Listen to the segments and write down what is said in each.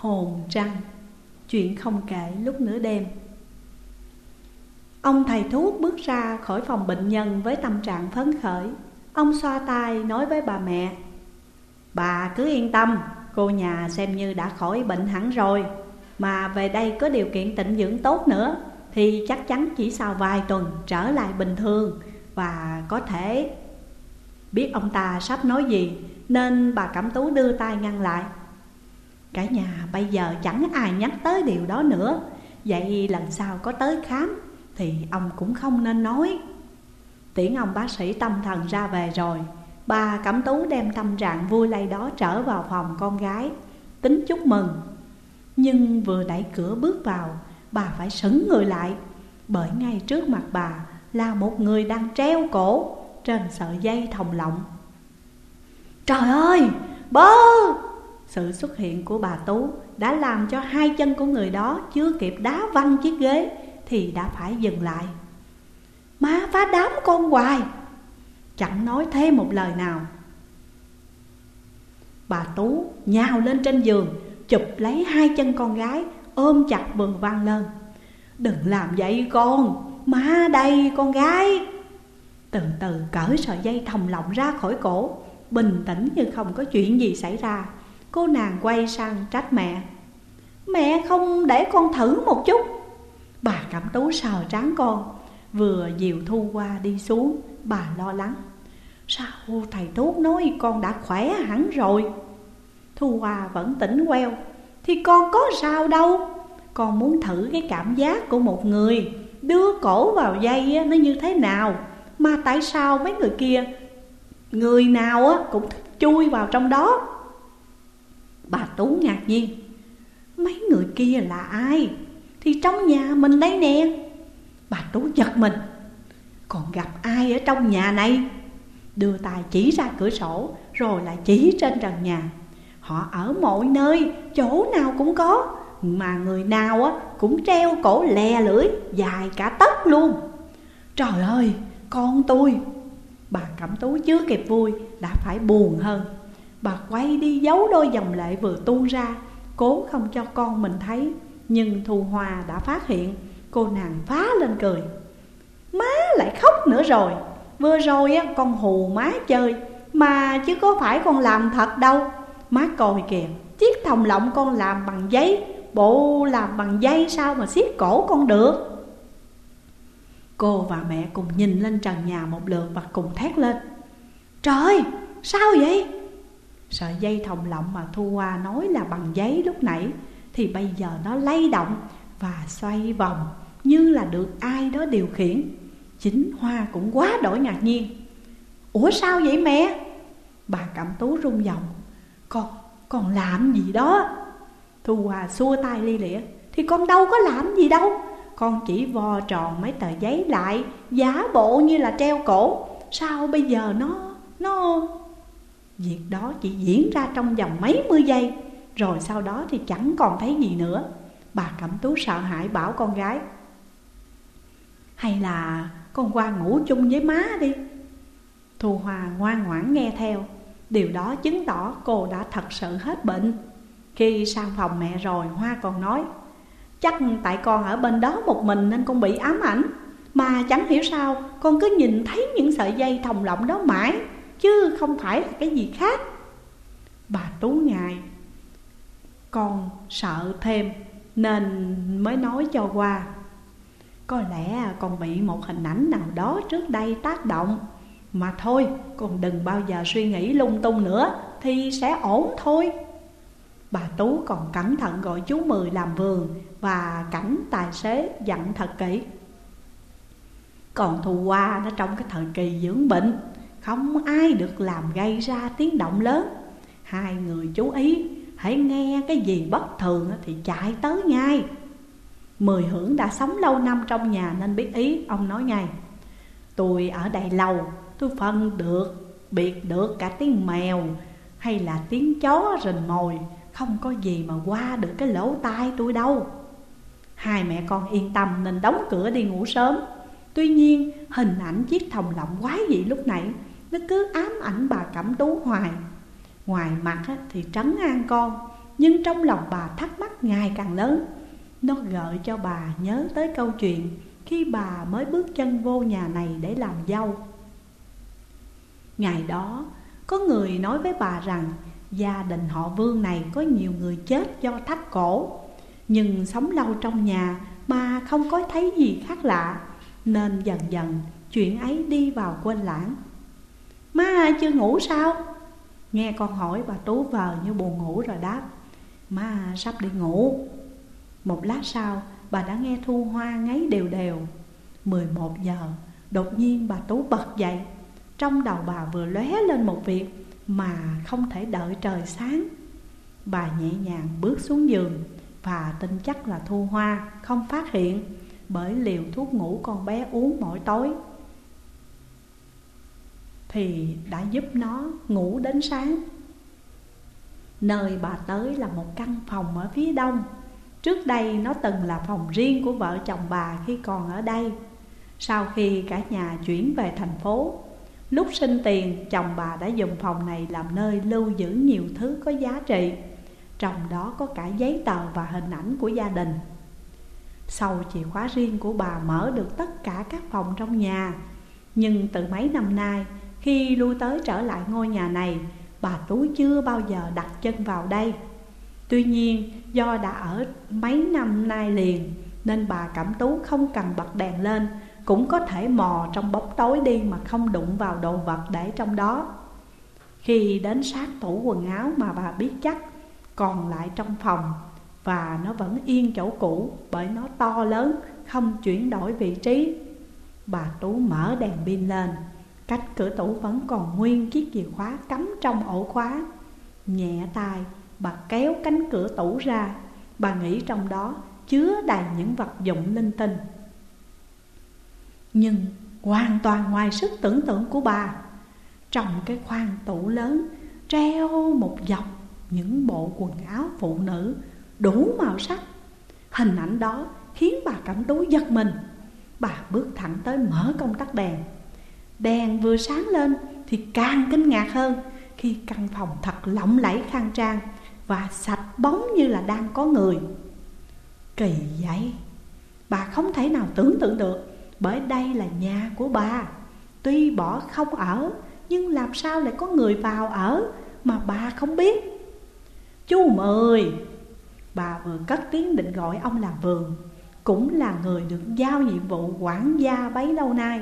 Hồn trăng Chuyện không kể lúc nửa đêm. Ông thầy thuốc bước ra khỏi phòng bệnh nhân với tâm trạng phấn khởi. Ông xoa tay nói với bà mẹ Bà cứ yên tâm, cô nhà xem như đã khỏi bệnh hẳn rồi. Mà về đây có điều kiện tịnh dưỡng tốt nữa Thì chắc chắn chỉ sau vài tuần trở lại bình thường Và có thể biết ông ta sắp nói gì Nên bà Cẩm Tú đưa tay ngăn lại. Cả nhà bây giờ chẳng ai nhắc tới điều đó nữa. Vậy lần sau có tới khám Thì ông cũng không nên nói. Tiễn ông bác sĩ tâm thần ra về rồi. Bà Cẩm Tú đem tâm trạng vui lây đó trở vào phòng con gái Tính chúc mừng. Nhưng vừa đẩy cửa bước vào Bà phải sững người lại Bởi ngay trước mặt bà là một người đang treo cổ Trên sợi dây thòng lọng. Trời ơi, bơ! Sự xuất hiện của bà Tú đã làm cho hai chân của người đó chưa kịp đá văng chiếc ghế Thì đã phải dừng lại. Má phá đám con hoài! Chẳng nói thêm một lời nào. Bà Tú nhào lên trên giường, Chụp lấy hai chân con gái, Ôm chặt vừng vang lên. Đừng làm vậy con! Má đây, con gái! Từ từ cởi sợi dây thòng lọng ra khỏi cổ, Bình tĩnh như không có chuyện gì xảy ra. Cô nàng quay sang trách mẹ. Mẹ không để con thử một chút. Bà cảm tú sờ trán con. Vừa dìu Thu qua đi xuống, Bà lo lắng. Sao thầy Tốt nói con đã khỏe hẳn rồi? Thu Hoa vẫn tỉnh queo. Thì con có sao đâu. Con muốn thử cái cảm giác của một người, Đưa cổ vào dây nó như thế nào? Mà tại sao mấy người kia, Người nào cũng chui vào trong đó? Bà Tú ngạc nhiên. Mấy người kia là ai? Thì trong nhà mình đây nè. Bà Tú giật mình. Còn gặp ai ở trong nhà này? Đưa tay chỉ ra cửa sổ, Rồi lại chỉ trên trần nhà. Họ ở mọi nơi, Chỗ nào cũng có, Mà người nào á cũng treo cổ lè lưỡi Dài cả tấc luôn. Trời ơi, con tôi! Bà Cẩm Tú chưa kịp vui, Đã phải buồn hơn. Bà quay đi, giấu đôi dòng lệ vừa tuôn ra, Cố không cho con mình thấy. Nhưng Thu hòa đã phát hiện, Cô nàng phá lên cười. Má lại khóc nữa rồi. Vừa rồi con hù má chơi. Mà chứ có phải con làm thật đâu. Má coi kìa, Chiếc thòng lọng con làm bằng giấy. Bộ làm bằng dây sao mà xiết cổ con được? Cô và mẹ cùng nhìn lên trần nhà một lượt và cùng thét lên. Trời, sao vậy? Sợi dây thòng lọng mà Thu Hoa nói là bằng giấy lúc nãy Thì bây giờ nó lay động và xoay vòng Như là được ai đó điều khiển. Chính Hoa cũng quá đổi ngạc nhiên. Ủa sao vậy mẹ? Bà Cẩm Tú rung giọng. Con, con làm gì đó? Thu Hoa xua tay li lịa. Thì con đâu có làm gì đâu. Con chỉ vò tròn mấy tờ giấy lại Giả bộ như là treo cổ. Sao bây giờ nó, nó Việc đó chỉ diễn ra trong vòng mấy mươi giây, Rồi sau đó thì chẳng còn thấy gì nữa. Bà Cẩm Tú sợ hãi bảo con gái, Hay là con qua ngủ chung với má đi. Thu Hòa ngoan ngoãn nghe theo. Điều đó chứng tỏ cô đã thật sự hết bệnh. Khi sang phòng mẹ rồi, Hoa còn nói, Chắc tại con ở bên đó một mình nên con bị ám ảnh. Mà chẳng hiểu sao, con cứ nhìn thấy những sợi dây thòng lọng đó mãi. Chứ không phải là cái gì khác. Bà Tú ngài Con sợ thêm Nên mới nói cho qua. Có lẽ con bị một hình ảnh nào đó trước đây tác động. Mà thôi, con đừng bao giờ suy nghĩ lung tung nữa, Thì sẽ ổn thôi. Bà Tú còn cẩn thận gọi chú Mười làm vườn Và cảnh tài xế dặn thật kỹ. Còn thù qua nó trong cái thời kỳ dưỡng bệnh không ai được làm gây ra tiếng động lớn. Hai người chú ý, Hãy nghe cái gì bất thường thì chạy tới ngay. Mười hưởng đã sống lâu năm trong nhà nên biết ý, Ông nói ngay. Tôi ở đây lâu Tôi phân được, Biệt được cả tiếng mèo Hay là tiếng chó rình mồi. Không có gì mà qua được cái lỗ tai tôi đâu. Hai mẹ con yên tâm nên đóng cửa đi ngủ sớm. Tuy nhiên, hình ảnh chiếc thòng lọng quái dị lúc nãy nó cứ ám ảnh bà Cẩm Tú hoài. Ngoài mặt thì trấn an con, Nhưng trong lòng bà thắc mắc ngày càng lớn. Nó gợi cho bà nhớ tới câu chuyện Khi bà mới bước chân vô nhà này để làm dâu. Ngày đó, có người nói với bà rằng Gia đình họ Vương này có nhiều người chết do thắt cổ. Nhưng sống lâu trong nhà mà không có thấy gì khác lạ, Nên dần dần chuyện ấy đi vào quên lãng. Má chưa ngủ sao? Nghe con hỏi, bà Tú vờ như buồn ngủ rồi đáp. Má à, sắp đi ngủ. Một lát sau, bà đã nghe Thu Hoa ngáy đều đều. 11 giờ, Đột nhiên bà Tú bật dậy. Trong đầu bà vừa lóe lên một việc Mà không thể đợi trời sáng. Bà nhẹ nhàng bước xuống giường Và tin chắc là Thu Hoa không phát hiện Bởi liều thuốc ngủ con bé uống mỗi tối thì đã giúp nó ngủ đến sáng. Nơi bà tới là một căn phòng ở phía đông. Trước đây nó từng là phòng riêng của vợ chồng bà khi còn ở đây. Sau khi cả nhà chuyển về thành phố Lúc sinh tiền, chồng bà đã dùng phòng này làm nơi lưu giữ nhiều thứ có giá trị. Trong đó có cả giấy tờ và hình ảnh của gia đình. Sau chìa khóa riêng của bà mở được tất cả các phòng trong nhà Nhưng từ mấy năm nay khi lui tới trở lại ngôi nhà này, Bà Tú chưa bao giờ đặt chân vào đây. Tuy nhiên, do đã ở mấy năm nay liền, Nên bà Cẩm Tú không cần bật đèn lên, Cũng có thể mò trong bóng tối đi mà không đụng vào đồ vật để trong đó. Khi đến sát tủ quần áo mà bà biết chắc, Còn lại trong phòng, Và nó vẫn yên chỗ cũ Bởi nó to lớn, không chuyển đổi vị trí. Bà Tú mở đèn pin lên. Cách cửa tủ vẫn còn nguyên chiếc chìa khóa cắm trong ổ khóa. Nhẹ tay, bà kéo cánh cửa tủ ra. Bà nghĩ trong đó chứa đầy những vật dụng linh tinh. Nhưng hoàn toàn ngoài sức tưởng tượng của bà, Trong cái khoang tủ lớn treo một dọc những bộ quần áo phụ nữ đủ màu sắc. Hình ảnh đó khiến bà cảm tú giật mình. Bà bước thẳng tới mở công tắc đèn. Đèn vừa sáng lên thì càng kinh ngạc hơn Khi căn phòng thật lộng lẫy khang trang Và sạch bóng như là đang có người. Kỳ vậy, Bà không thể nào tưởng tượng được, Bởi đây là nhà của bà. Tuy bỏ không ở, Nhưng làm sao lại có người vào ở Mà bà không biết? Chú Mười Bà vừa cất tiếng định gọi ông làm vườn, Cũng là người được giao nhiệm vụ quản gia bấy lâu nay.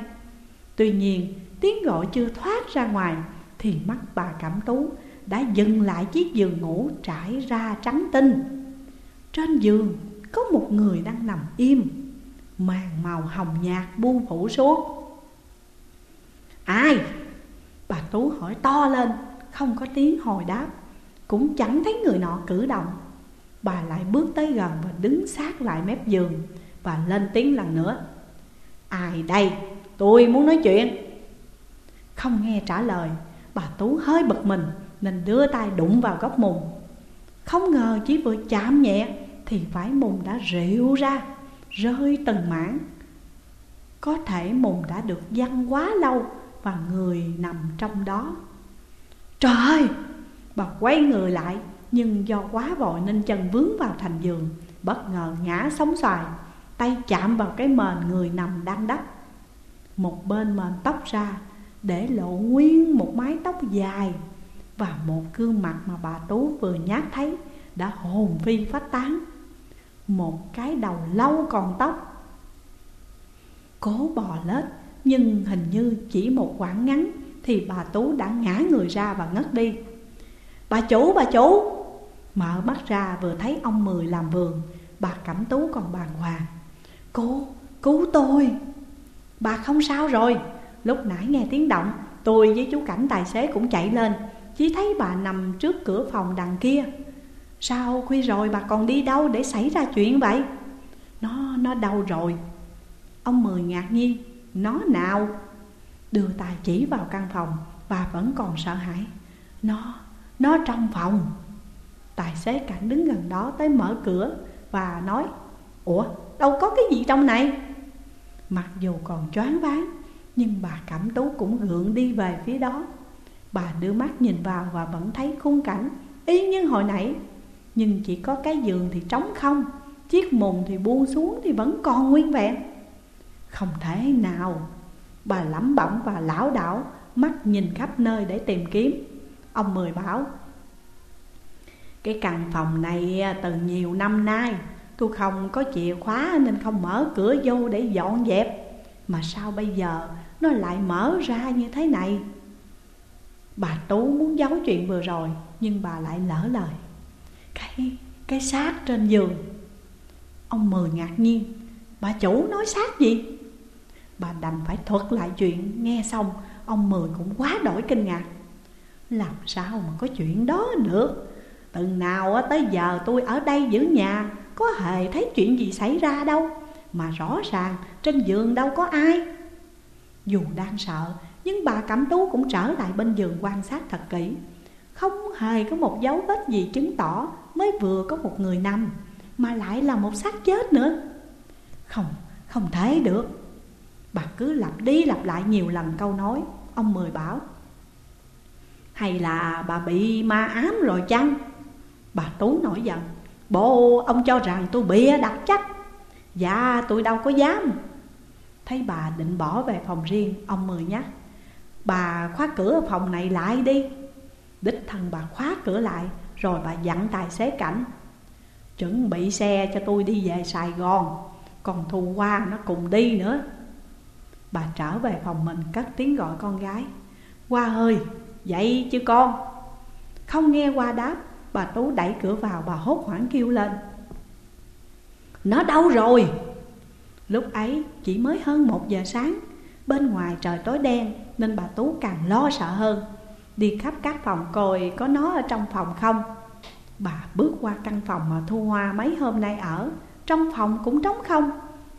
Tuy nhiên, tiếng gọi chưa thoát ra ngoài Thì mắt bà Cẩm Tú đã dừng lại chiếc giường ngủ trải ra trắng tinh Trên giường có một người đang nằm im, Màn màu hồng nhạt buông phủ xuống Ai? Bà Tú hỏi to lên, Không có tiếng hồi đáp, Cũng chẳng thấy người nọ cử động Bà lại bước tới gần và đứng sát lại mép giường Và lên tiếng lần nữa Ai đây? Tôi muốn nói chuyện. Không nghe trả lời, Bà Tú hơi bực mình Nên đưa tay đụng vào góc mùng Không ngờ chỉ vừa chạm nhẹ Thì vải mùng đã rịu ra, Rơi từng mảng. Có thể mùng đã được văng quá lâu Và người nằm trong đó. Trời ơi! Bà quay người lại, Nhưng do quá vội nên chân vướng vào thành giường, Bất ngờ ngã sóng xoài, Tay chạm vào cái mền người nằm đang đắp một bên mền tóc ra Để lộ nguyên một mái tóc dài Và một gương mặt mà bà Tú vừa nhát thấy Đã hồn phi phách tán. Một cái đầu lâu còn tóc. Cố bò lết Nhưng hình như chỉ một quãng ngắn Thì bà Tú đã ngã người ra và ngất đi. Bà chủ, bà chủ! Mở mắt ra vừa thấy ông Mười làm vườn Bà Cẩm Tú còn bàng hoàng. Cô, cứu tôi! Bà không sao rồi. Lúc nãy nghe tiếng động Tôi với chú Cảnh tài xế cũng chạy lên. Chỉ thấy bà nằm trước cửa phòng đằng kia. Sao khuya rồi bà còn đi đâu để xảy ra chuyện vậy? Nó, nó đâu rồi. Ông Mười ngạc nhiên. Nó nào? Đưa tay chỉ vào căn phòng Bà vẫn còn sợ hãi. Nó, nó trong phòng. Tài xế cảnh đứng gần đó tới mở cửa Và nói Ủa đâu có cái gì trong này? Mặc dù còn choáng váng, Nhưng bà Cẩm Tú cũng gượng đi về phía đó. Bà đưa mắt nhìn vào và vẫn thấy khung cảnh, Y như hồi nãy. Nhưng chỉ có cái giường thì trống không, Chiếc mùng thì buông xuống thì vẫn còn nguyên vẹn. Không thể nào. Bà lẩm bẩm và lão đảo, Mắt nhìn khắp nơi để tìm kiếm. Ông Mười bảo, Cái căn phòng này từ nhiều năm nay Tôi không có chìa khóa nên không mở cửa vô để dọn dẹp. Mà sao bây giờ nó lại mở ra như thế này? Bà Tú muốn giấu chuyện vừa rồi Nhưng bà lại lỡ lời. Cái, cái xác trên giường. Ông Mười ngạc nhiên. Bà chủ nói xác gì? Bà đành phải thuật lại chuyện. Nghe xong ông Mười cũng quá đổi kinh ngạc. Làm sao mà có chuyện đó được Từ nào tới giờ tôi ở đây giữ nhà có hề thấy chuyện gì xảy ra đâu Mà rõ ràng trên giường đâu có ai. Dù đang sợ Nhưng bà Cẩm Tú cũng trở lại bên giường quan sát thật kỹ. Không hề có một dấu vết gì chứng tỏ Mới vừa có một người nằm Mà lại là một xác chết nữa. Không, không thể được. Bà cứ lặp đi lặp lại nhiều lần câu nói Ông Mười bảo. Hay là bà bị ma ám rồi chăng? Bà Tú nổi giận. Bộ, ông cho rằng tôi bịa đặt chắc. Dạ tôi đâu có dám. Thấy bà định bỏ về phòng riêng, Ông Mười nhắc Bà khóa cửa phòng này lại đi. Đích thân bà khóa cửa lại, Rồi bà dặn tài xế cảnh. Chuẩn bị xe cho tôi đi về Sài Gòn, Còn Thu Hoa nó cùng đi nữa. Bà trở về phòng mình cất tiếng gọi con gái. Hoa ơi, dậy chứ con. Không nghe Hoa đáp. Bà Tú đẩy cửa vào, bà hốt hoảng kêu lên. Nó đâu rồi. Lúc ấy chỉ mới hơn một giờ sáng, Bên ngoài trời tối đen Nên bà Tú càng lo sợ hơn. Đi khắp các phòng coi có nó ở trong phòng không? Bà bước qua căn phòng mà Thu Hoa mấy hôm nay ở. Trong phòng cũng trống không.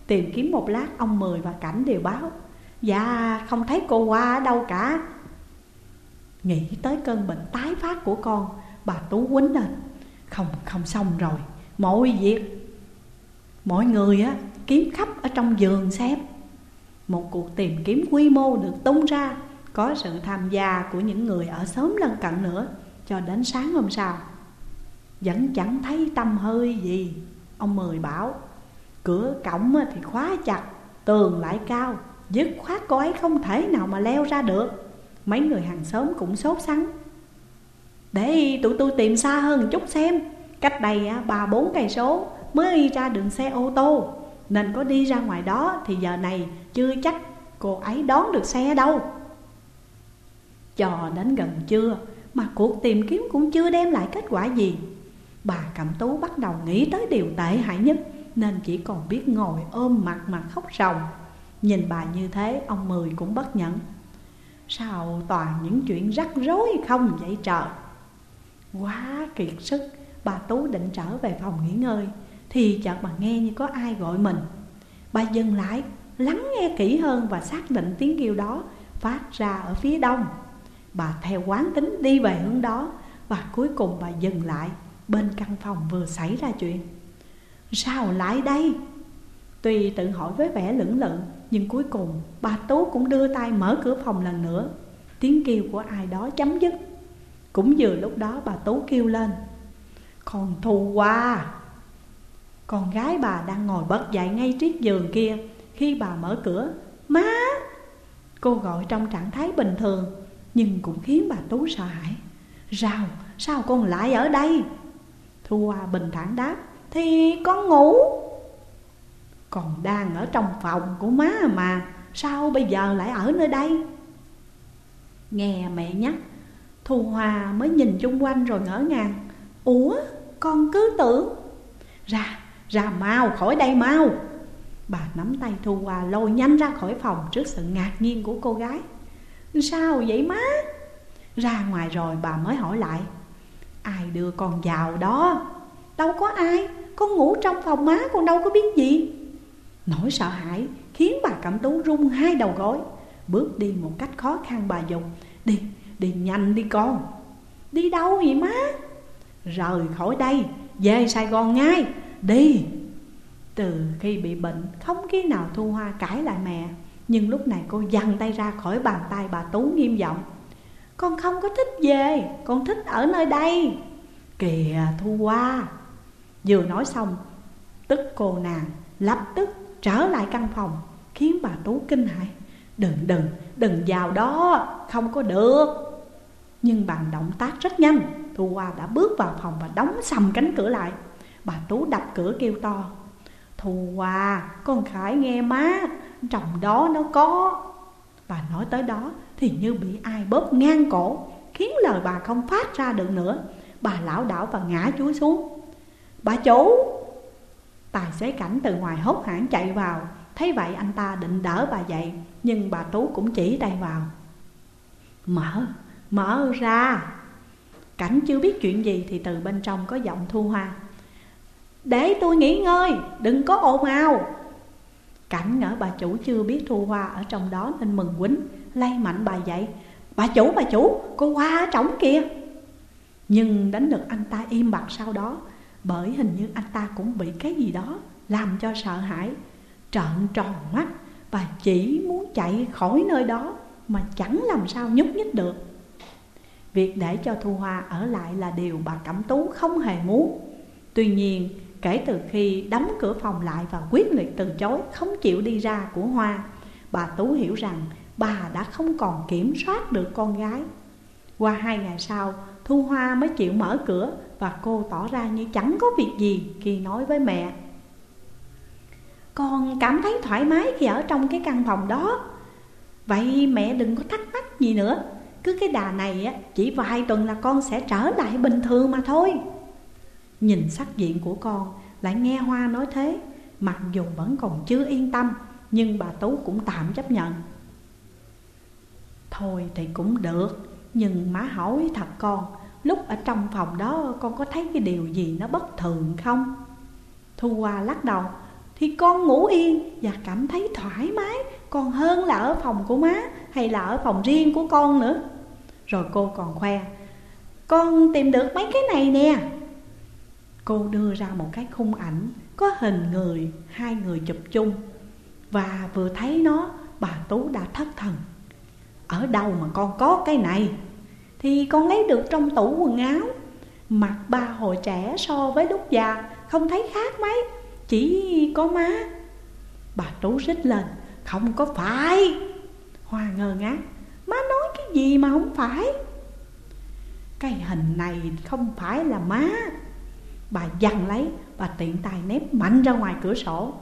Tìm kiếm một lát, ông Mười và Cảnh đều báo. Dạ không thấy cô Hoa ở đâu cả. Nghĩ tới cơn bệnh tái phát của con Bà Tú quýnh lên Không không xong rồi. Mọi việc Mọi người á, kiếm khắp ở trong giường xem. Một cuộc tìm kiếm quy mô được tung ra, Có sự tham gia của những người ở xóm lân cận nữa, Cho đến sáng hôm sau. Vẫn chẳng thấy tâm hơi gì, Ông Mười bảo. Cửa cổng thì khóa chặt, Tường lại cao, Dứt khoát cô ấy không thể nào mà leo ra được. Mấy người hàng xóm cũng sốt sắng. Để tụi tôi tìm xa hơn chút xem. Cách đây ba, bốn cây số mới ra đường xe ô tô. Nên có đi ra ngoài đó thì giờ này chưa chắc cô ấy đón được xe đâu. Cho đến gần trưa, mà cuộc tìm kiếm cũng chưa đem lại kết quả gì. Bà Cẩm Tú bắt đầu nghĩ tới điều tệ hại nhất, Nên chỉ còn biết ngồi ôm mặt mà khóc ròng. Nhìn bà như thế, ông Mười cũng bất nhẫn. Sao toàn những chuyện rắc rối không vậy trời Quá kiệt sức, Bà Tú định trở về phòng nghỉ ngơi, Thì chợt bà nghe như có ai gọi mình. Bà dừng lại, Lắng nghe kỹ hơn và xác định tiếng kêu đó Phát ra ở phía đông. Bà theo quán tính đi về hướng đó Và cuối cùng bà dừng lại Bên căn phòng vừa xảy ra chuyện. Sao lại đây? Tuy tự hỏi với vẻ lưỡng lự, Nhưng cuối cùng bà Tú cũng đưa tay mở cửa phòng lần nữa. Tiếng kêu của ai đó chấm dứt. Cũng vừa lúc đó bà Tú kêu lên Con Thu qua. Con gái bà đang ngồi bật dậy ngay trước giường kia. Khi bà mở cửa Má! Cô gọi trong trạng thái bình thường Nhưng cũng khiến bà Tú sợ hãi. Rào, sao con lại ở đây? Thu Hoa bình thản đáp Thì con ngủ. Còn đang ở trong phòng của má mà Sao bây giờ lại ở nơi đây? Nghe mẹ nhắc Thu Hòa mới nhìn chung quanh rồi ngỡ ngàng. Ủa con cứ tưởng. Ra ra mau khỏi đây mau. Bà nắm tay Thu Hòa lôi nhanh ra khỏi phòng Trước sự ngạc nhiên của cô gái. Sao vậy má? Ra ngoài rồi bà mới hỏi lại. Ai đưa con vào đó? Đâu có ai. Con ngủ trong phòng má con đâu có biết gì. Nỗi sợ hãi khiến bà Cẩm Tú rung hai đầu gối. Bước đi một cách khó khăn bà dùng Đi, đi nhanh đi con. Đi đâu vậy má? Rời khỏi đây, về Sài Gòn ngay. Đi. Từ khi bị bệnh không khi nào Thu Hoa cãi lại mẹ. Nhưng lúc này cô dằn tay ra khỏi bàn tay bà Tú nghiêm giọng. Con không có thích về, con thích ở nơi đây. Kìa Thu Hoa. Vừa nói xong Tức cô nàng lập tức trở lại căn phòng Khiến bà Tú kinh hãi. Đừng đừng đừng vào đó Không có được. Nhưng bằng động tác rất nhanh. Thu Hoa đã bước vào phòng và đóng sầm cánh cửa lại. Bà Tú đập cửa kêu to. Thu Hoa con Khải nghe má. Trong đó nó có. Bà nói tới đó thì như bị ai bóp ngang cổ Khiến lời bà không phát ra được nữa. Bà lão đảo và ngã chúa xuống. Bà chủ! Tài xế cảnh từ ngoài hốt hãng chạy vào. Thấy vậy anh ta định đỡ bà dậy Nhưng bà Tú cũng chỉ tay vào. Mở, mở ra. Cảnh chưa biết chuyện gì thì từ bên trong có giọng thu hoa. Để tôi nghỉ ngơi, đừng có ồn ào. Cảnh ngỡ bà chủ chưa biết thu hoa ở trong đó nên mừng quýnh Lay mạnh bà dậy. Bà chủ, bà chủ, cô hoa ở trống kìa. Nhưng đánh được anh ta im bặt sau đó Bởi hình như anh ta cũng bị cái gì đó Làm cho sợ hãi. Trợn tròn mắt Và chỉ muốn chạy khỏi nơi đó Mà chẳng làm sao nhúc nhích được. Việc để cho Thu Hoa ở lại là điều bà Cẩm Tú không hề muốn. Tuy nhiên, kể từ khi đóng cửa phòng lại và quyết liệt từ chối không chịu đi ra của Hoa, Bà Tú hiểu rằng bà đã không còn kiểm soát được con gái. Qua hai ngày sau, Thu Hoa mới chịu mở cửa Và cô tỏ ra như chẳng có việc gì khi nói với mẹ. Con cảm thấy thoải mái khi ở trong cái căn phòng đó. Vậy mẹ đừng có thắc mắc gì nữa cứ cái đà này á, chỉ vài tuần là con sẽ trở lại bình thường mà thôi. Nhìn sắc diện của con lại nghe Hoa nói thế Mặc dù vẫn còn chưa yên tâm Nhưng bà Tú cũng tạm chấp nhận. Thôi thì cũng được Nhưng má hỏi thật con Lúc ở trong phòng đó con có thấy cái điều gì nó bất thường không? Thu Hoa lắc đầu Thì con ngủ yên và cảm thấy thoải mái Còn hơn là ở phòng của má Hay là ở phòng riêng của con nữa? Rồi cô còn khoe Con tìm được mấy cái này nè. Cô đưa ra một cái khung ảnh Có hình người, hai người chụp chung Và vừa thấy nó Bà Tú đã thất thần. Ở đâu mà con có cái này? Thì con lấy được trong tủ quần áo. Mặt ba hồi trẻ so với lúc già Không thấy khác mấy Chỉ có má. Bà Tú rít lên Không có phải. Hoa ngơ ngác gì mà không phải? Cái hình này không phải là má. Bà dằn lấy, Bà tiện tay ném mạnh ra ngoài cửa sổ.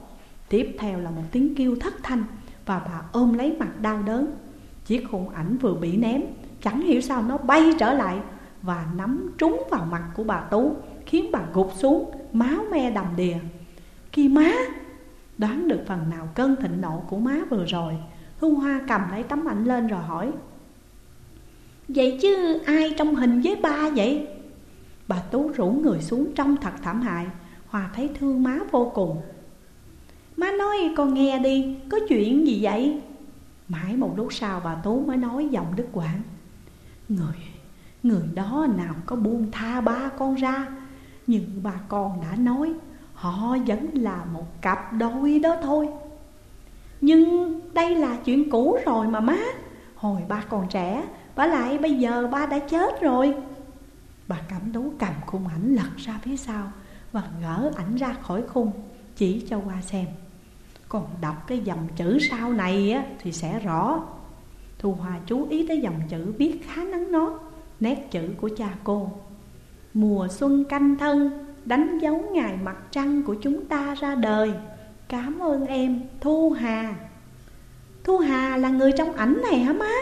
Tiếp theo là một tiếng kêu thất thanh Và bà ôm lấy mặt đau đớn. Chiếc khung ảnh vừa bị ném, Chẳng hiểu sao nó bay trở lại Và nắm trúng vào mặt của bà Tú, Khiến bà gục xuống, Máu me đầm đìa. Kìa má, Đoán được phần nào cơn thịnh nộ của má vừa rồi Thu Hoa cầm lấy tấm ảnh lên rồi hỏi Vậy chứ ai trong hình với ba vậy? Bà Tú rủ người xuống trong thật thảm hại Hòa thấy thương má vô cùng Má nói con nghe đi, có chuyện gì vậy? Mãi một lúc sau bà Tú mới nói giọng đứt quãng Người, người đó nào có buông tha ba con ra Nhưng bà con đã nói Họ vẫn là một cặp đôi đó thôi nhưng đây là chuyện cũ rồi mà má Hồi ba còn trẻ Bà lại bây giờ ba đã chết rồi. Bà cẩm tú cầm khung ảnh lật ra phía sau Và gỡ ảnh ra khỏi khung Chỉ cho qua xem. Còn đọc cái dòng chữ sau này á, thì sẽ rõ. Thu Hòa chú ý tới dòng chữ viết khá nắng nót Nét chữ của cha cô. Mùa xuân canh thân Đánh dấu ngày mặt trăng của chúng ta ra đời. Cảm ơn em Thu Hà. Thu Hà là người trong ảnh này hả má?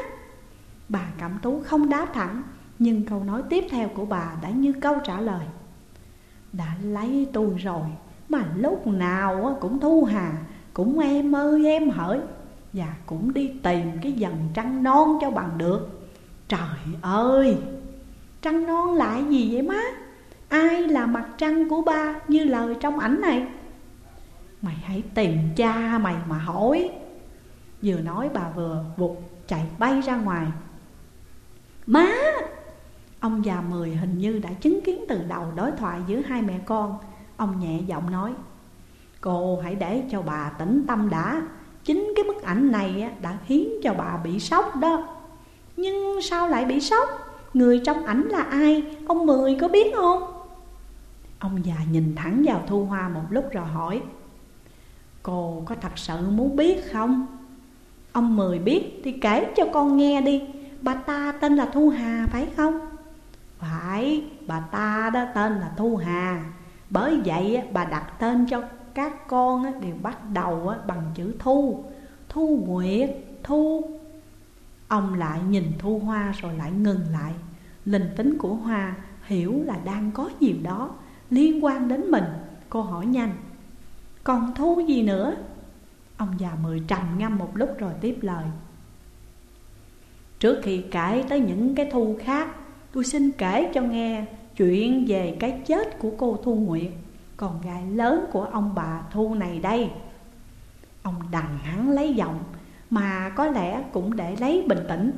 Bà Cẩm Tú không đáp thẳng, Nhưng câu nói tiếp theo của bà đã như câu trả lời. Đã lấy tôi rồi, Mà lúc nào cũng Thu Hà, Cũng em ơi, em hỡi, Và cũng đi tìm cái dần trăng non cho bằng được. Trời ơi! Trăng non lại gì vậy má? Ai là mặt trăng của ba như lời trong ảnh này? Mày hãy tìm cha mày mà hỏi. Vừa nói bà vừa vụt chạy bay ra ngoài. Má, Ông già mười hình như đã chứng kiến từ đầu đối thoại giữa hai mẹ con Ông nhẹ giọng nói, Cô hãy để cho bà tĩnh tâm đã Chính cái bức ảnh này đã khiến cho bà bị sốc đó Nhưng sao lại bị sốc? Người trong ảnh là ai? Ông Mười có biết không? Ông già nhìn thẳng vào Thu Hoa một lúc rồi hỏi, Cô có thật sự muốn biết không? Ông Mười biết thì kể cho con nghe đi Bà ta tên là Thu Hà phải không? Phải, bà ta đó tên là Thu Hà. Bởi vậy bà đặt tên cho các con đều bắt đầu bằng chữ Thu. Thu Nguyệt, Thu. Ông lại nhìn Thu Hoa rồi lại ngừng lại. Linh tính của Hoa hiểu là đang có gì đó liên quan đến mình. Cô hỏi nhanh Còn Thu gì nữa? Ông già mười trầm ngâm một lúc rồi tiếp lời Trước khi kể tới những cái thu khác, Tôi xin kể cho nghe chuyện về cái chết của cô Thu Nguyệt, Con gái lớn của ông bà Thu này đây. Ông đằng hắn lấy giọng, Mà có lẽ cũng để lấy bình tĩnh.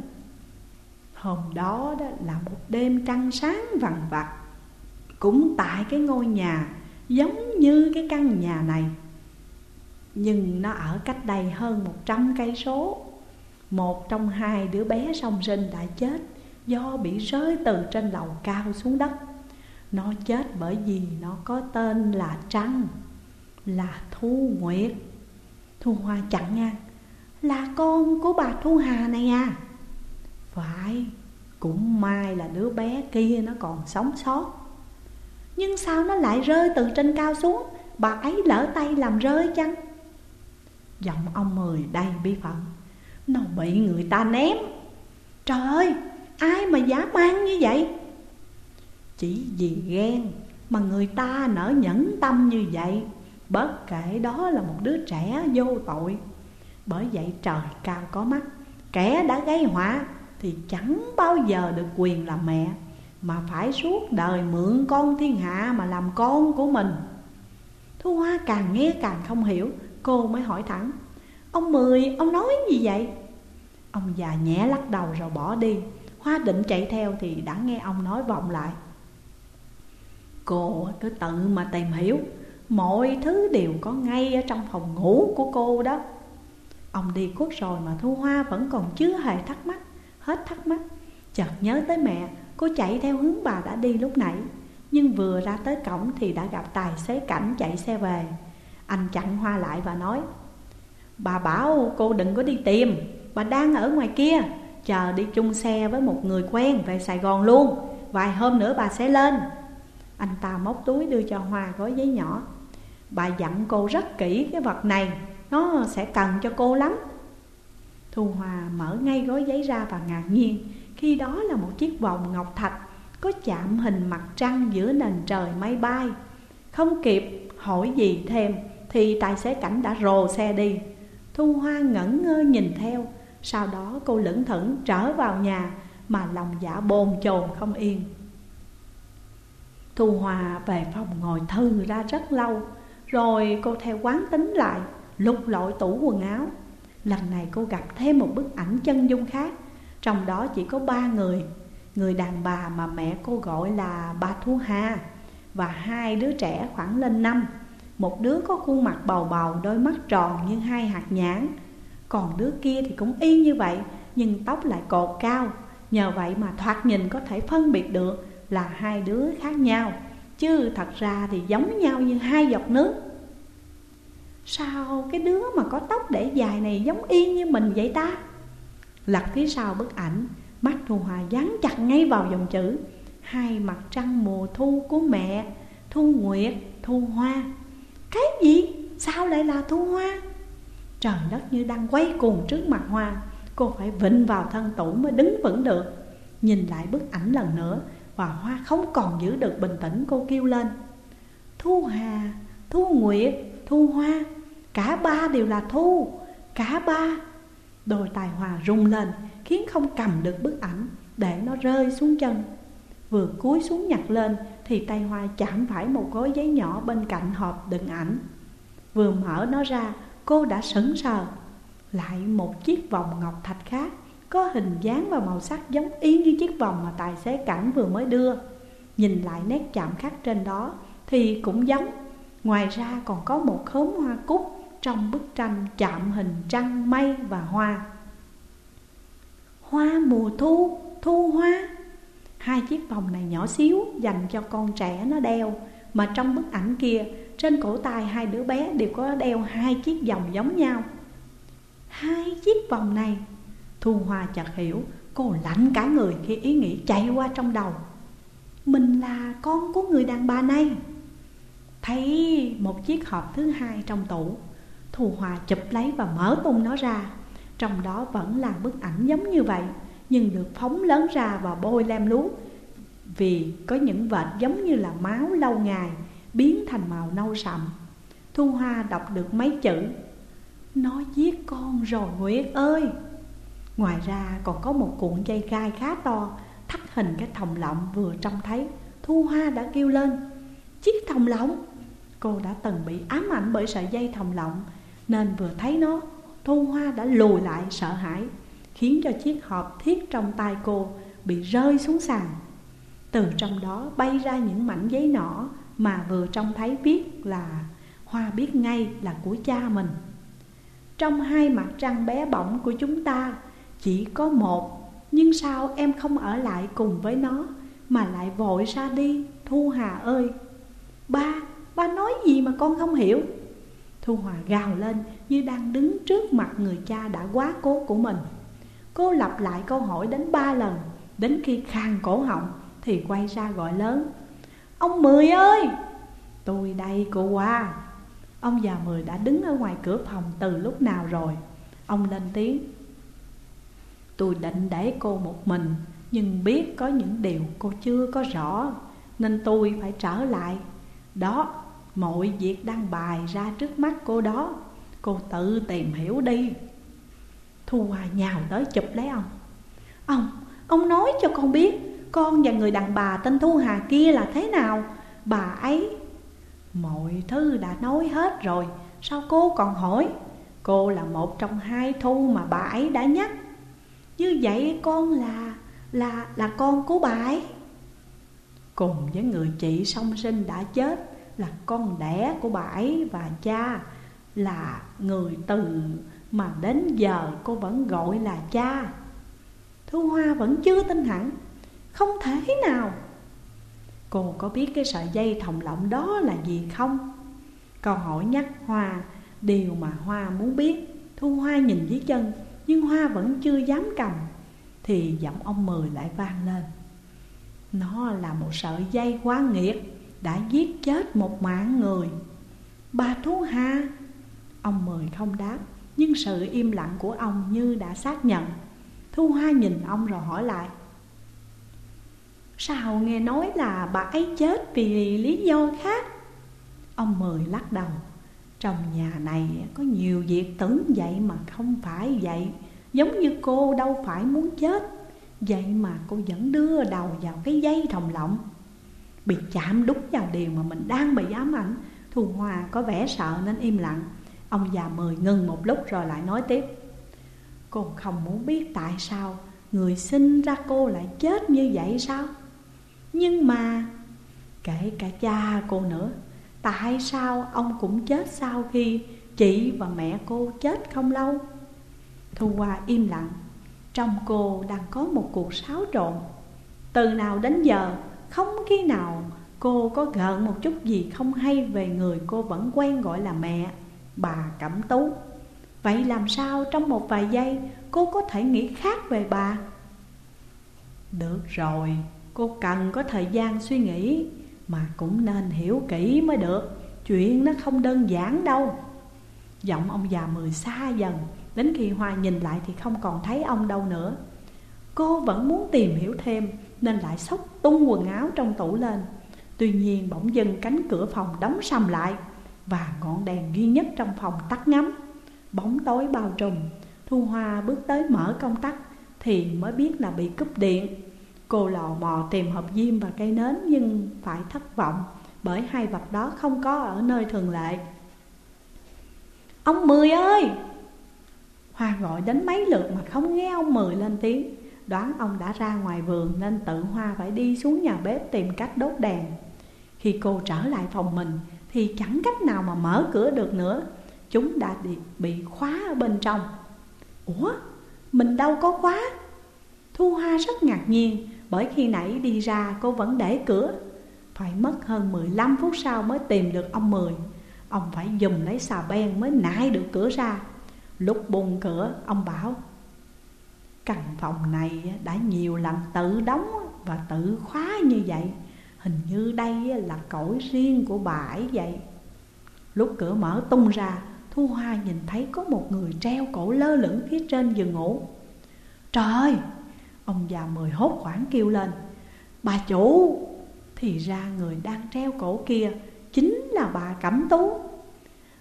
Hôm đó đó là một đêm trăng sáng vằn vặt, Cũng tại cái ngôi nhà giống như cái căn nhà này. Nhưng nó ở cách đây hơn một trăm cây số. Một trong hai đứa bé song sinh đã chết Do bị rơi từ trên lầu cao xuống đất. Nó chết bởi vì nó có tên là Trăng, Là Thu Nguyệt. Thu Hoa chặn ngang, Là con của bà Thu Hà này à? Phải, Cũng may là đứa bé kia nó còn sống sót. Nhưng sao nó lại rơi từ trên cao xuống? Bà ấy lỡ tay làm rơi chăng? Giọng ông Mười đầy bi phận nó bị người ta ném. Trời ơi, Ai mà dám mang như vậy? Chỉ vì ghen Mà người ta nở nhẫn tâm như vậy Bất kể đó là một đứa trẻ vô tội. Bởi vậy trời cao có mắt, Kẻ đã gây họa Thì chẳng bao giờ được quyền làm mẹ, Mà phải suốt đời mượn con thiên hạ Mà làm con của mình. Thu Hoa càng nghe càng không hiểu, Cô mới hỏi thẳng. Ông Mười, ông nói gì vậy? Ông già nhẹ lắc đầu rồi bỏ đi. Hoa định chạy theo thì đã nghe ông nói vọng lại. Cô cứ tự mà tìm hiểu. Mọi thứ đều có ngay ở trong phòng ngủ của cô đó. Ông đi khuất rồi mà Thu Hoa vẫn còn chưa hề thắc mắc Hết thắc mắc. Chợt nhớ tới mẹ Cô chạy theo hướng bà đã đi lúc nãy. Nhưng vừa ra tới cổng thì đã gặp tài xế cảnh chạy xe về. Anh chặn Hoa lại và nói Bà bảo, cô đừng có đi tìm. Bà đang ở ngoài kia. Chờ đi chung xe với một người quen về Sài Gòn luôn. Vài hôm nữa bà sẽ lên. Anh ta móc túi đưa cho Hoa gói giấy nhỏ. Bà dặn cô rất kỹ cái vật này. Nó sẽ cần cho cô lắm. Thu Hòa mở ngay gói giấy ra và ngạc nhiên Khi đó là một chiếc vòng ngọc thạch Có chạm hình mặt trăng giữa nền trời máy bay. Không kịp hỏi gì thêm Thì tài xế cảnh đã rồ xe đi. Thu Hoa ngẩn ngơ nhìn theo. Sau đó cô lững thững trở vào nhà Mà lòng dạ bồn chồn không yên. Thu Hòa về phòng ngồi thư ra rất lâu, Rồi cô theo quán tính lại, Lục lội tủ quần áo. Lần này cô gặp thêm một bức ảnh chân dung khác, Trong đó chỉ có ba người. Người đàn bà mà mẹ cô gọi là bà Thu Hà Và hai đứa trẻ khoảng lên năm. Một đứa có khuôn mặt bầu bầu đôi mắt tròn như hai hạt nhãn. Còn đứa kia thì cũng y như vậy Nhưng tóc lại cột cao. Nhờ vậy mà thoạt nhìn có thể phân biệt được là hai đứa khác nhau Chứ thật ra thì giống nhau như hai giọt nước. Sao cái đứa mà có tóc để dài này giống y như mình vậy ta? Lật phía sau bức ảnh Mắt Thu Hòa dán chặt ngay vào dòng chữ Hai mặt trăng mùa thu của mẹ Thu Nguyệt, Thu Hoa. Cái gì? Sao lại là Thu Hoa? Trời đất như đang quay cuồng trước mặt Hoa Cô phải vịnh vào thân tủ mới đứng vững được Nhìn lại bức ảnh lần nữa Và Hoa không còn giữ được bình tĩnh cô kêu lên Thu Hà, Thu Nguyệt, Thu Hoa Cả ba đều là Thu Cả ba Đôi tài Hòa rung lên Khiến không cầm được bức ảnh Để nó rơi xuống chân Vừa cúi xuống nhặt lên thì tay Hoa chạm phải một gói giấy nhỏ bên cạnh hộp đựng ảnh. Vừa mở nó ra Cô đã sững sờ. Lại một chiếc vòng ngọc thạch khác Có hình dáng và màu sắc giống y như chiếc vòng mà tài xế cảnh vừa mới đưa. Nhìn lại nét chạm khắc trên đó Thì cũng giống. Ngoài ra còn có một khóm hoa cúc Trong bức tranh chạm hình trăng mây và hoa. Hoa mùa thu, thu hoa. Hai chiếc vòng này nhỏ xíu Dành cho con trẻ nó đeo. Mà trong bức ảnh kia, Trên cổ tay hai đứa bé đều có đeo hai chiếc vòng giống nhau. Hai chiếc vòng này, Thu Hoa chợt hiểu, Cô lạnh cả người khi ý nghĩ chạy qua trong đầu. Mình là con của người đàn bà này. Thấy một chiếc hộp thứ hai trong tủ, Thu Hòa chụp lấy và mở tung nó ra. Trong đó vẫn là bức ảnh giống như vậy. Nhưng được phóng lớn ra và bôi lem lú Vì có những vệt giống như là máu lâu ngày Biến thành màu nâu sậm. Thu Hoa đọc được mấy chữ, Nó giết con rồi Nguyệt ơi. Ngoài ra còn có một cuộn dây gai khá to, Thắt hình cái thòng lọng vừa trông thấy. Thu Hoa đã kêu lên, Chiếc thòng lọng. Cô đã từng bị ám ảnh bởi sợi dây thòng lọng, Nên vừa thấy nó, Thu Hoa đã lùi lại sợ hãi. Khiến cho chiếc hộp thiết trong tay cô Bị rơi xuống sàn. Từ trong đó bay ra những mảnh giấy nỏ Mà vừa trông thấy viết là, Hoa biết ngay là của cha mình. Trong hai mặt trăng bé bỏng của chúng ta, Chỉ có một, Nhưng sao em không ở lại cùng với nó Mà lại vội ra đi, Thu Hà ơi? Ba Ba nói gì mà con không hiểu? Thu Hòa gào lên như đang đứng trước mặt người cha đã quá cố của mình. Cô lặp lại câu hỏi đến ba lần. Đến khi khang cổ họng thì quay ra gọi lớn. Ông Mười ơi! Tôi đây, cô qua Ông già Mười đã đứng ở ngoài cửa phòng từ lúc nào rồi? Ông lên tiếng. Tôi định để cô một mình, Nhưng biết có những điều cô chưa có rõ, Nên tôi phải trở lại. Đó, Mọi việc đang bài ra trước mắt cô đó. Cô tự tìm hiểu đi. Thu Hoa nhào tới chụp lấy ông. Ông, ông nói cho con biết Con và người đàn bà tên Thu Hà kia là thế nào? Bà ấy Mọi thứ đã nói hết rồi Sao cô còn hỏi? Cô là một trong hai Thu mà bà ấy đã nhắc. Như vậy con là Là là con của bà ấy. Cùng với người chị song sinh đã chết là con đẻ của bà ấy và cha là người từ mà đến giờ cô vẫn gọi là cha. Thu Hoa vẫn chưa tin hẳn. Không thể nào. Cô có biết cái sợi dây thòng lọng đó là gì không? Câu hỏi nhắc Hoa, Điều mà Hoa muốn biết. Thu Hoa nhìn dưới chân, Nhưng Hoa vẫn chưa dám cầm. Thì giọng ông Mười lại vang lên. Nó là một sợi dây quá nghiệt, đã giết chết một mạng người. Bà thu Hà. Ông Mười không đáp. Nhưng sự im lặng của ông như đã xác nhận. Thu Hoa nhìn ông rồi hỏi lại. Sao nghe nói là bà ấy chết vì lý do khác? Ông Mười lắc đầu. Trong nhà này có nhiều việc tưởng vậy mà không phải vậy Giống như cô đâu phải muốn chết. Vậy mà cô vẫn đưa đầu vào cái dây thòng lọng. Bị chạm đúng vào điều mà mình đang bị ám ảnh, Thu Hoa có vẻ sợ nên im lặng. Ông già mời ngừng một lúc rồi lại nói tiếp. Cô không muốn biết tại sao Người sinh ra cô lại chết như vậy sao? Nhưng mà, Kể cả cha cô nữa, Tại sao ông cũng chết sau khi Chị và mẹ cô chết không lâu? Thu Hoa im lặng. Trong cô đang có một cuộc xáo trộn. Từ nào đến giờ, không khi nào cô có gợn một chút gì không hay về người cô vẫn quen gọi là mẹ. Bà Cẩm Tú. Vậy làm sao trong một vài giây cô có thể nghĩ khác về bà? Được rồi, cô cần có thời gian suy nghĩ Mà cũng nên hiểu kỹ mới được. Chuyện nó không đơn giản đâu. Giọng ông già mười xa dần Đến khi Hoa nhìn lại thì không còn thấy ông đâu nữa. Cô vẫn muốn tìm hiểu thêm nên lại xốc tung quần áo trong tủ lên. Tuy nhiên bỗng dưng cánh cửa phòng đóng sầm lại. Và ngọn đèn duy nhất trong phòng tắt ngắm. Bóng tối bao trùm. Thu Hoa bước tới mở công tắc Thì mới biết là bị cúp điện. Cô lò mò tìm hộp diêm và cây nến Nhưng phải thất vọng Bởi hai vật đó không có ở nơi thường lệ. Ông Mười ơi! Hoa gọi đến mấy lượt mà không nghe ông Mười lên tiếng. Đoán ông đã ra ngoài vườn nên tự Hoa phải đi xuống nhà bếp tìm cách đốt đèn. Khi cô trở lại phòng mình thì chẳng cách nào mà mở cửa được nữa. Chúng đã bị khóa ở bên trong. Ủa, mình đâu có khóa? Thu Hoa rất ngạc nhiên Bởi khi nãy đi ra cô vẫn để cửa. Phải mất hơn 15 phút sau mới tìm được ông Mười. Ông phải dùng lấy xà beng mới nại được cửa ra. Lúc bung cửa ông bảo Căn phòng này đã nhiều lần tự đóng và tự khóa như vậy. Hình như đây là cõi riêng của bà ấy vậy Lúc cửa mở tung ra, Thu Hoa nhìn thấy có một người treo cổ lơ lửng phía trên giường ngủ Trời ơi! Ông già mười hốt khoảng kêu lên Bà chủ! Thì ra người đang treo cổ kia Chính là bà Cẩm Tú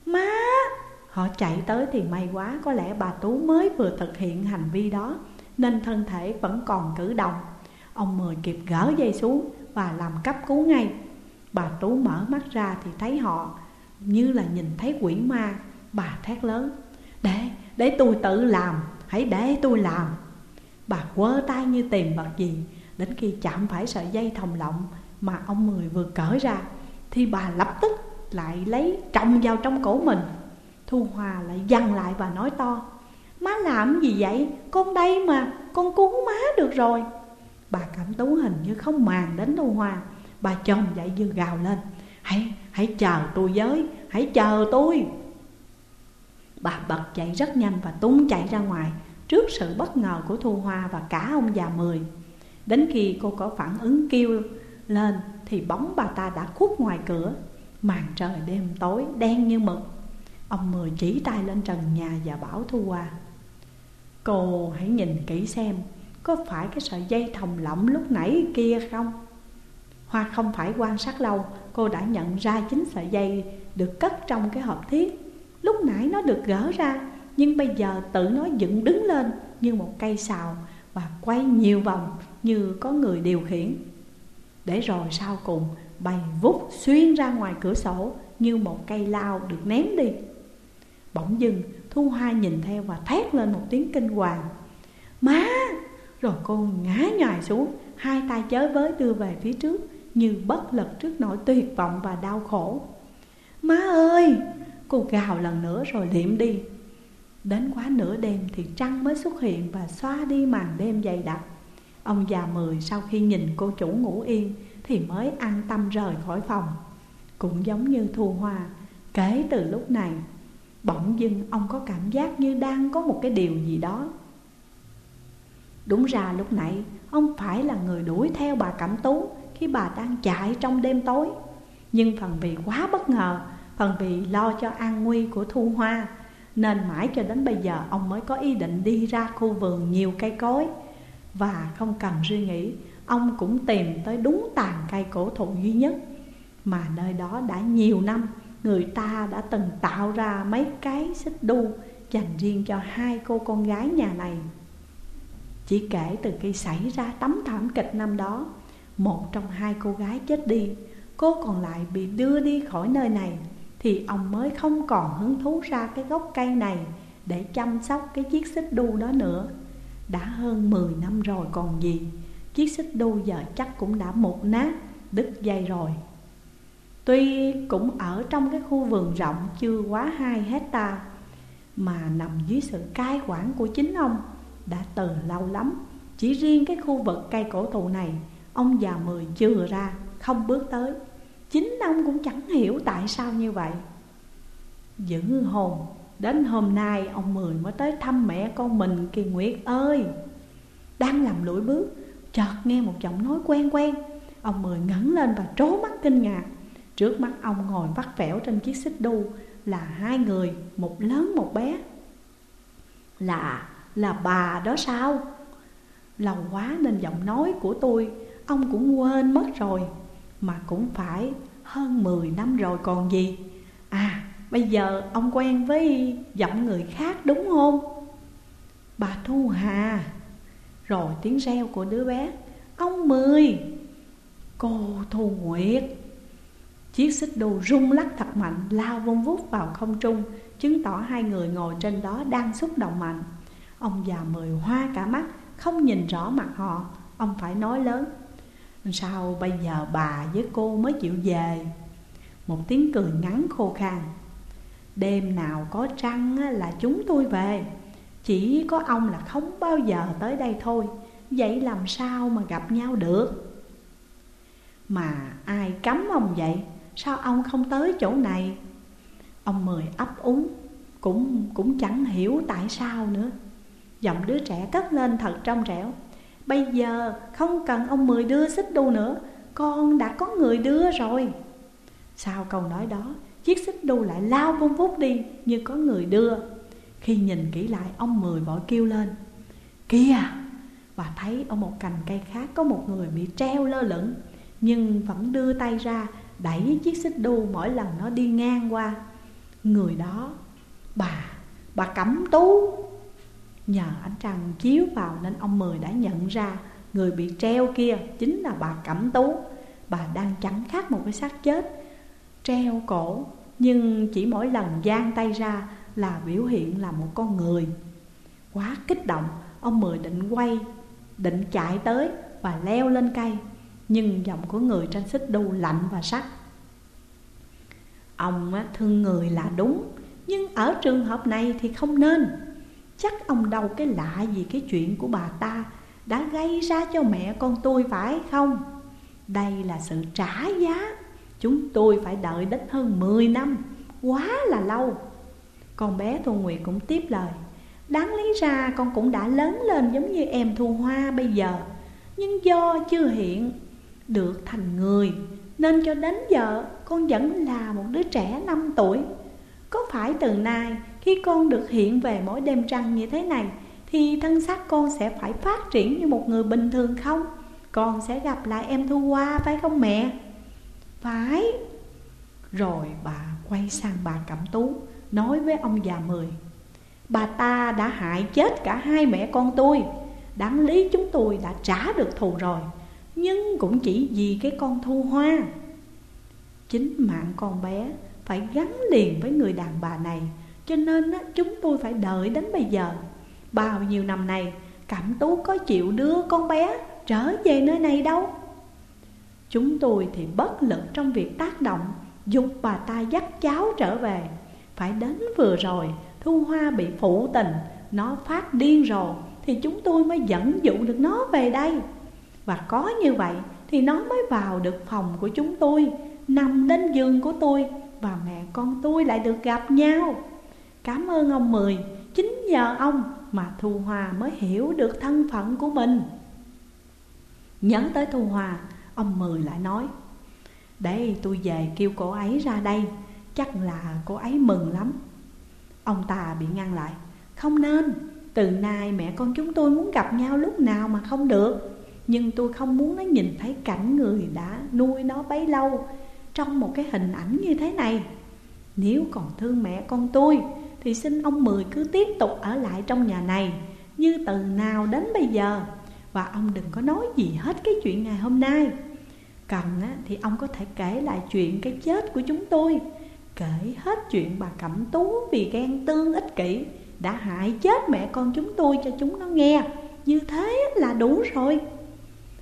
Má! Họ chạy tới thì may quá Có lẽ bà Tú mới vừa thực hiện hành vi đó, Nên thân thể vẫn còn cử động Ông Mười kịp gỡ dây xuống và làm cấp cứu ngay. Bà Tú mở mắt ra thì thấy họ Như là nhìn thấy quỷ ma. Bà thét lớn Để, để tôi tự làm Hãy để tôi làm. Bà quơ tay như tìm vật gì Đến khi chạm phải sợi dây thòng lọng Mà ông Mười vừa cởi ra Thì bà lập tức lại lấy trọng vào trong cổ mình. Thu Hòa lại dằn lại và nói to Má làm gì vậy? Con đây mà, con cứu má được rồi. Bà cảm tú hình như không màng đến Thu hoa. Bà chồng dậy vừa gào lên. Hãy, hãy chờ tôi với, hãy chờ tôi. Bà bật chạy rất nhanh và tung chạy ra ngoài Trước sự bất ngờ của Thu Hoa và cả ông già Mười. Đến khi cô có phản ứng kêu lên Thì bóng bà ta đã khuất ngoài cửa. Màn trời đêm tối đen như mực. Ông Mười chỉ tay lên trần nhà và bảo Thu Hoa Cô hãy nhìn kỹ xem có phải cái sợi dây thòng lọng lúc nãy kia không? Hoa không phải quan sát lâu, Cô đã nhận ra chính sợi dây được cất trong cái hộp thiết Lúc nãy nó được gỡ ra, Nhưng bây giờ tự nó dựng đứng lên như một cây sào Và quay nhiều vòng như có người điều khiển Để rồi sau cùng bay vút xuyên ra ngoài cửa sổ Như một cây lao được ném đi Bỗng dưng, Thu Hoa nhìn theo và thét lên một tiếng kinh hoàng Má! Rồi cô ngã nhòi xuống, Hai tay chới với đưa về phía trước, Như bất lực trước nỗi tuyệt vọng và đau khổ. Má ơi! Cô gào lần nữa rồi liệm đi. Đến quá nửa đêm thì trăng mới xuất hiện và xóa đi màn đêm dày đặc. Ông già mười sau khi nhìn cô chủ ngủ yên Thì mới an tâm rời khỏi phòng. Cũng giống như thu hoa, Kể từ lúc này, Bỗng dưng ông có cảm giác như đang có một cái điều gì đó. Đúng ra lúc nãy, ông phải là người đuổi theo bà Cẩm Tú Khi bà đang chạy trong đêm tối. Nhưng phần vì quá bất ngờ, Phần vì lo cho an nguy của Thu Hoa, Nên mãi cho đến bây giờ ông mới có ý định đi ra khu vườn nhiều cây cối. Và không cần suy nghĩ, Ông cũng tìm tới đúng tàn cây cổ thụ duy nhất. Mà nơi đó đã nhiều năm, Người ta đã từng tạo ra mấy cái xích đu Dành riêng cho hai cô con gái nhà này. Chỉ kể từ khi xảy ra tấm thảm kịch năm đó Một trong hai cô gái chết đi Cô còn lại bị đưa đi khỏi nơi này thì ông mới không còn hứng thú ra cái gốc cây này để chăm sóc cái chiếc xích đu đó nữa. Đã hơn 10 năm rồi còn gì, chiếc xích đu giờ chắc cũng đã mục nát, đứt dây rồi. Tuy cũng ở trong cái khu vườn rộng chưa quá 2 hecta mà nằm dưới sự cai quản của chính ông đã từ lâu lắm. Chỉ riêng cái khu vực cây cổ thụ này, ông già mười chưa ra, không bước tới. Chính ông cũng chẳng hiểu tại sao như vậy. Giữ hồn Đến hôm nay ông Mười mới tới thăm mẹ con mình Kỳ Nguyệt ơi. Đang làm lũi bước Chợt nghe một giọng nói quen quen. Ông Mười ngẩng lên và trố mắt kinh ngạc. Trước mắt ông ngồi vắt vẻo trên chiếc xích đu Là hai người Một lớn một bé. Là là bà đó sao? Lâu quá nên giọng nói của tôi, Ông cũng quên mất rồi, mà cũng phải hơn 10 năm rồi còn gì. À bây giờ ông quen với giọng người khác đúng không? Bà Thu Hà. Rồi tiếng reo của đứa bé. Ông Mười. Cô Thu Nguyệt. Chiếc xích đu rung lắc thật mạnh, Lao vung vút vào không trung, Chứng tỏ hai người ngồi trên đó đang xúc động mạnh. Ông già Mười hoa cả mắt, Không nhìn rõ mặt họ. Ông phải nói lớn, Sao bây giờ bà với cô mới chịu về? Một tiếng cười ngắn khô khan, Đêm nào có trăng là chúng tôi về. Chỉ có ông là không bao giờ tới đây thôi. Vậy làm sao mà gặp nhau được? Mà ai cấm ông vậy? Sao ông không tới chỗ này? Ông Mười ấp úng, Cũng cũng chẳng hiểu tại sao nữa. Giọng đứa trẻ cất lên thật trong trẻo. Bây giờ không cần ông Mười đưa xích đu nữa, Con đã có người đưa rồi. Sau câu nói đó, Chiếc xích đu lại lao vung vút đi Như có người đưa. Khi nhìn kỹ lại, ông Mười vội kêu lên, Kìa! Và thấy ở một cành cây khác có một người bị treo lơ lửng, Nhưng vẫn đưa tay ra, Đẩy chiếc xích đu mỗi lần nó đi ngang qua. Người đó, Bà Bà Cẩm Tú! Nhờ ánh trăng chiếu vào nên ông Mười đã nhận ra Người bị treo kia chính là bà Cẩm Tú. Bà đang chẳng khác một cái xác chết, Treo cổ, Nhưng chỉ mỗi lần giang tay ra Là biểu hiện là một con người. Quá kích động, Ông Mười định quay, Định chạy tới và leo lên cây, Nhưng giọng của người trên xích đu lạnh và sắc. Ông thương người là đúng, Nhưng ở trường hợp này thì không nên. Chắc ông đâu cái lạ gì cái chuyện của bà ta Đã gây ra cho mẹ con tôi phải không? Đây là sự trả giá. Chúng tôi phải đợi đến hơn 10 năm. Quá là lâu. Con bé Thu Nguyệt cũng tiếp lời. Đáng lý ra con cũng đã lớn lên giống như em Thu Hoa bây giờ, Nhưng do chưa hiện, được thành người, Nên cho đến giờ con vẫn là một đứa trẻ 5 tuổi. Có phải từ nay khi con được hiện về mỗi đêm trăng như thế này, Thì thân xác con sẽ phải phát triển như một người bình thường không? Con sẽ gặp lại em Thu Hoa, phải không mẹ? Phải Rồi bà quay sang bà Cẩm Tú, Nói với ông già Mười, Bà ta đã hại chết cả hai mẹ con tôi Đáng lý chúng tôi đã trả được thù rồi, Nhưng cũng chỉ vì cái con Thu Hoa Chính mạng con bé phải gắn liền với người đàn bà này cho nên á, chúng tôi phải đợi đến bây giờ. Bao nhiêu năm nay Cẩm Tú có chịu đưa con bé trở về nơi này đâu? Chúng tôi thì bất lực trong việc tác động Dục bà ta dắt cháu trở về. Phải đến vừa rồi Thu Hoa bị phụ tình Nó phát điên rồi Thì chúng tôi mới dẫn dụ được nó về đây. Và có như vậy Thì nó mới vào được phòng của chúng tôi Nằm lên giường của tôi Và mẹ con tôi lại được gặp nhau. Cảm ơn ông Mười. Chính nhờ ông mà Thu Hòa mới hiểu được thân phận của mình. Nhớ tới Thu Hòa, Ông Mười lại nói, Đây, tôi về kêu cô ấy ra đây. Chắc là cô ấy mừng lắm. Ông ta bị ngăn lại, Không nên. Từ nay mẹ con chúng tôi muốn gặp nhau lúc nào mà không được. Nhưng tôi không muốn nó nhìn thấy cảnh người đã nuôi nó bấy lâu Trong một cái hình ảnh như thế này. Nếu còn thương mẹ con tôi thì xin ông Mười cứ tiếp tục ở lại trong nhà này Như từ nào đến bây giờ. Và ông đừng có nói gì hết cái chuyện ngày hôm nay. Cần á, thì ông có thể kể lại chuyện cái chết của chúng tôi Kể hết chuyện bà Cẩm Tú vì ghen tương ích kỷ Đã hại chết mẹ con chúng tôi cho chúng nó nghe. Như thế là đủ rồi.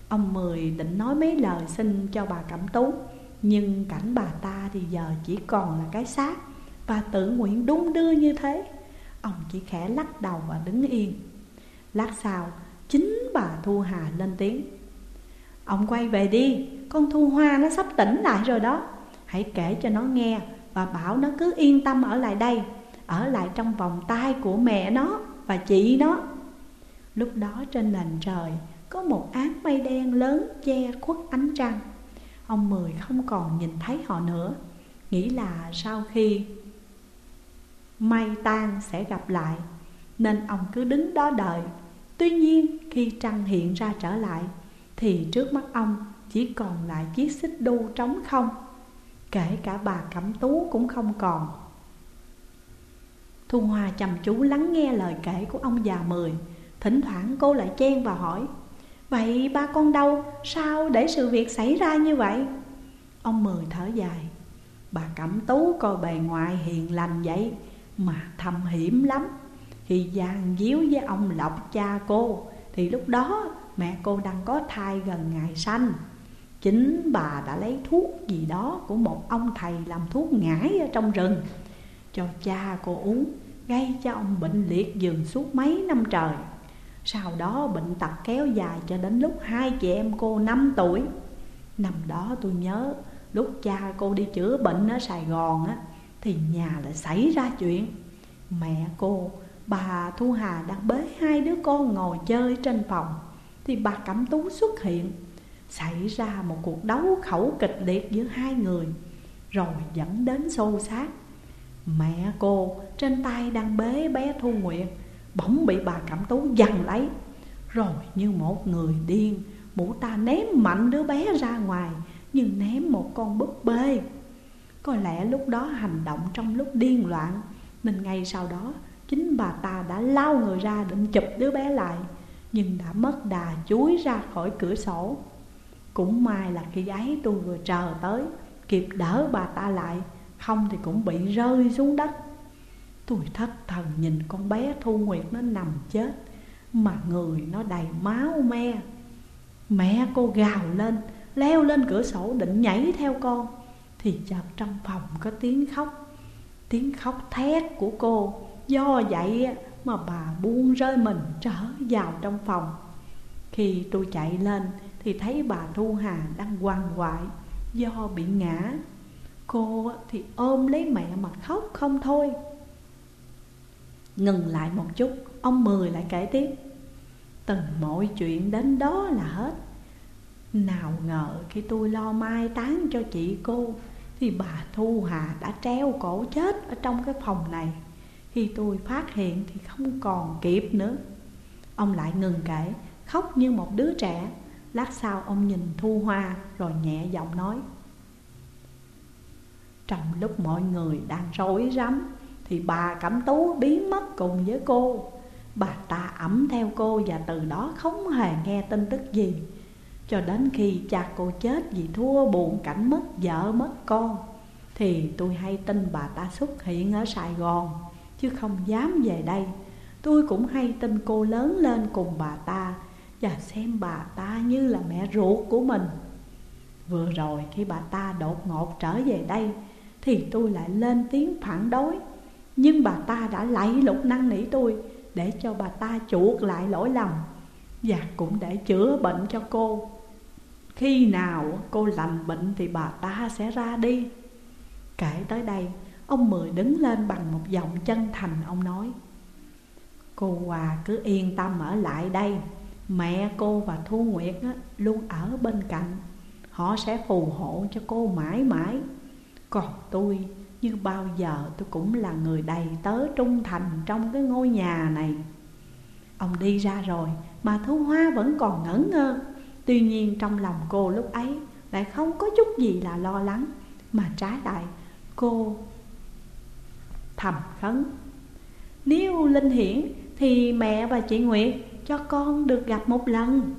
Ông Mười định nói mấy lời xin cho bà Cẩm Tú Nhưng cảnh bà ta thì giờ chỉ còn là cái xác và tự nguyện đung đưa như thế. Ông chỉ khẽ lắc đầu và đứng yên. Lát sau, Chính bà Thu Hà lên tiếng. Ông quay về đi, Con Thu Hoa nó sắp tỉnh lại rồi đó. Hãy kể cho nó nghe Và bảo nó cứ yên tâm ở lại đây, Ở lại trong vòng tay của mẹ nó Và chị nó. Lúc đó trên nền trời Có một áng mây đen lớn che khuất ánh trăng. Ông Mười không còn nhìn thấy họ nữa, Nghĩ là sau khi May tan sẽ gặp lại. Nên ông cứ đứng đó đợi. Tuy nhiên, khi trăng hiện ra trở lại, Thì trước mắt ông chỉ còn lại chiếc xích đu trống không. Kể cả bà Cẩm Tú cũng không còn. Thu Hoa chăm chú lắng nghe lời kể của ông già Mười. Thỉnh thoảng cô lại chen và hỏi, Vậy ba con đâu? Sao để sự việc xảy ra như vậy? Ông Mười thở dài, Bà Cẩm Tú coi bề ngoài hiền lành vậy mà thầm hiểm lắm. Khi gian díu với ông Lộc cha cô, Thì lúc đó mẹ cô đang có thai gần ngày sanh. Chính bà đã lấy thuốc gì đó của một ông thầy làm thuốc ngải ở trong rừng, Cho cha cô uống, Gây cho ông bệnh liệt giường suốt mấy năm trời. Sau đó bệnh tật kéo dài cho đến lúc hai chị em cô 5 tuổi. Năm đó tôi nhớ, lúc cha cô đi chữa bệnh ở Sài Gòn á thì nhà lại xảy ra chuyện. Mẹ cô, bà Thu Hà đang bế hai đứa con ngồi chơi trên phòng. Thì bà Cẩm Tú xuất hiện. Xảy ra một cuộc đấu khẩu kịch liệt giữa hai người Rồi dẫn đến xô xát. Mẹ cô trên tay đang bế bé Thu Nguyệt Bỗng bị bà Cẩm Tú giằng lấy. Rồi như một người điên Mụ ta ném mạnh đứa bé ra ngoài Như ném một con búp bê. Có lẽ lúc đó hành động trong lúc điên loạn, Nên ngay sau đó, Chính bà ta đã lao người ra định chụp đứa bé lại, Nhưng đã mất đà chuối ra khỏi cửa sổ. Cũng may là khi ấy tôi vừa chờ tới, Kịp đỡ bà ta lại, Không thì cũng bị rơi xuống đất. Tôi thất thần nhìn con bé Thu Nguyệt nó nằm chết, Mà người nó đầy máu me. Mẹ cô gào lên, Leo lên cửa sổ định nhảy theo con. Thì chợt trong phòng có tiếng khóc. Tiếng khóc thét của cô. Do vậy mà bà buông rơi mình trở vào trong phòng. Khi tôi chạy lên thì thấy bà Thu Hà đang quằn quại, Do bị ngã. Cô thì ôm lấy mẹ mà khóc không thôi. Ngừng lại một chút, Ông Mười lại kể tiếp. Từng mọi chuyện đến đó là hết. Nào ngờ khi tôi lo mai táng cho chị cô thì bà Thu Hà đã treo cổ chết ở trong cái phòng này. Khi tôi phát hiện thì không còn kịp nữa. Ông lại ngừng kể, Khóc như một đứa trẻ. Lát sau ông nhìn Thu Hoa Rồi nhẹ giọng nói, Trong lúc mọi người đang rối rắm Thì bà Cẩm Tú biến mất cùng với cô. Bà ta ẩm theo cô và từ đó không hề nghe tin tức gì. Cho đến khi cha cô chết vì thua, buồn cảnh mất, vợ mất con, Thì tôi hay tin bà ta xuất hiện ở Sài Gòn, Chứ không dám về đây. Tôi cũng hay tin cô lớn lên cùng bà ta Và xem bà ta như là mẹ ruột của mình. Vừa rồi khi bà ta đột ngột trở về đây, Thì tôi lại lên tiếng phản đối. Nhưng bà ta đã lạy lục năng nỉ tôi để cho bà ta chuộc lại lỗi lầm và cũng để chữa bệnh cho cô. Khi nào cô lành bệnh thì bà ta sẽ ra đi. Kể tới đây, ông mười đứng lên bằng một giọng chân thành, ông nói, cô hòa, cứ yên tâm ở lại đây. Mẹ cô và thu nguyệt luôn ở bên cạnh. Họ sẽ phù hộ cho cô mãi mãi. Còn tôi, như bao giờ tôi cũng là người đầy tớ trung thành trong cái ngôi nhà này. Ông đi ra rồi mà Thu Hoa vẫn còn ngẩn ngơ. Tuy nhiên trong lòng cô lúc ấy lại không có chút gì là lo lắng, Mà trái lại cô thầm khấn, Nếu linh hiển thì mẹ và chị Nguyệt cho con được gặp một lần.